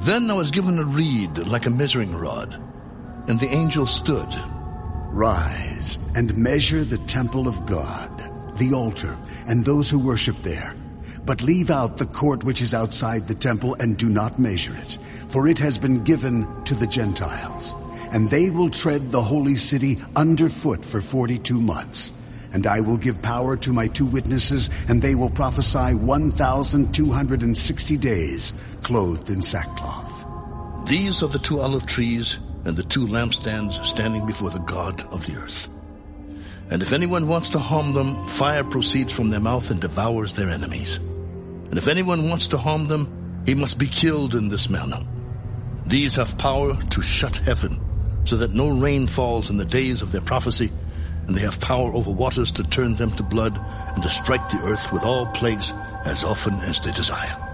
Then I was given a reed like a measuring rod, and the angel stood. Rise and measure the temple of God, the altar, and those who worship there. But leave out the court which is outside the temple and do not measure it, for it has been given to the Gentiles. And they will tread the holy city underfoot for 42 months. And I will give power to my two witnesses, and they will prophesy 1,260 days, clothed in sackcloth. These are the two olive trees and the two lampstands standing before the God of the earth. And if anyone wants to harm them, fire proceeds from their mouth and devours their enemies. And if anyone wants to harm them, he must be killed in this manner. These have power to shut heaven, so that no rain falls in the days of their prophecy, and they have power over waters to turn them to blood, and to strike the earth with all plagues as often as they desire.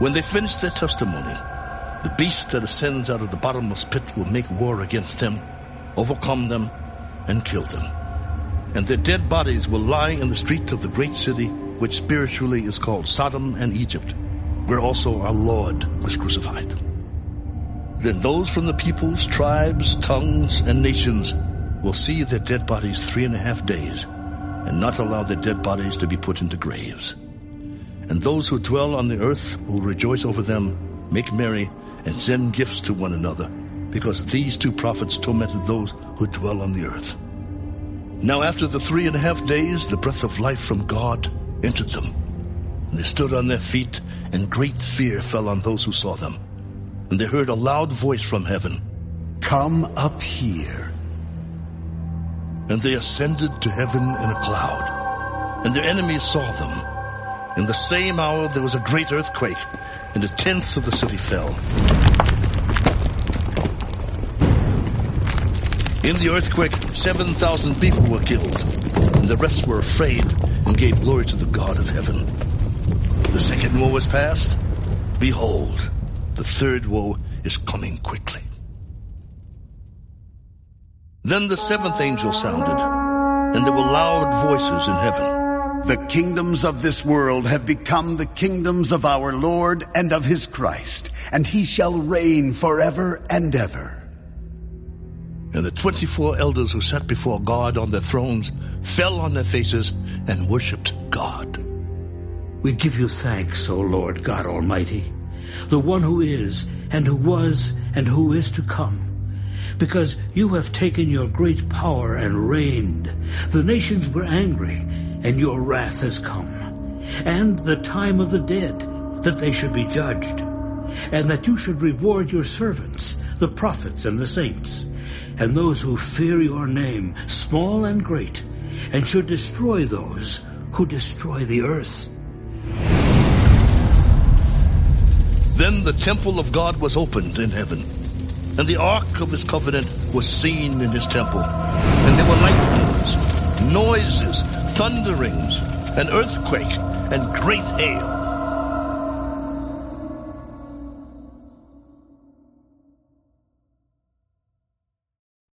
When they finish their testimony, the beast that ascends out of the bottomless pit will make war against them, overcome them, and kill them. And their dead bodies will lie in the streets of the great city, which spiritually is called Sodom and Egypt, where also our Lord was crucified. Then those from the peoples, tribes, tongues, and nations will see their dead bodies three and a half days, and not allow their dead bodies to be put into graves. And those who dwell on the earth will rejoice over them, make merry, and send gifts to one another, because these two prophets tormented those who dwell on the earth. Now after the three and a half days, the breath of life from God entered them. And they stood on their feet, and great fear fell on those who saw them. And they heard a loud voice from heaven. Come up here. And they ascended to heaven in a cloud. And their enemies saw them. In the same hour there was a great earthquake, and a tenth of the city fell. In the earthquake, 7,000 people were killed, and the rest were afraid and gave glory to the God of heaven. The second woe was past. Behold, the third woe is coming quickly. Then the seventh angel sounded, and there were loud voices in heaven. The kingdoms of this world have become the kingdoms of our Lord and of his Christ, and he shall reign forever and ever. And the twenty-four elders who sat before God on their thrones fell on their faces and worshipped God. We give you thanks, O Lord God Almighty, the one who is, and who was, and who is to come. Because you have taken your great power and reigned. The nations were angry, and your wrath has come. And the time of the dead, that they should be judged. And that you should reward your servants, the prophets and the saints, and those who fear your name, small and great, and should destroy those who destroy the earth. Then the temple of God was opened in heaven, and the ark of his covenant was seen in his temple. And there were lightnings, noises, thunderings, an earthquake, and great hail.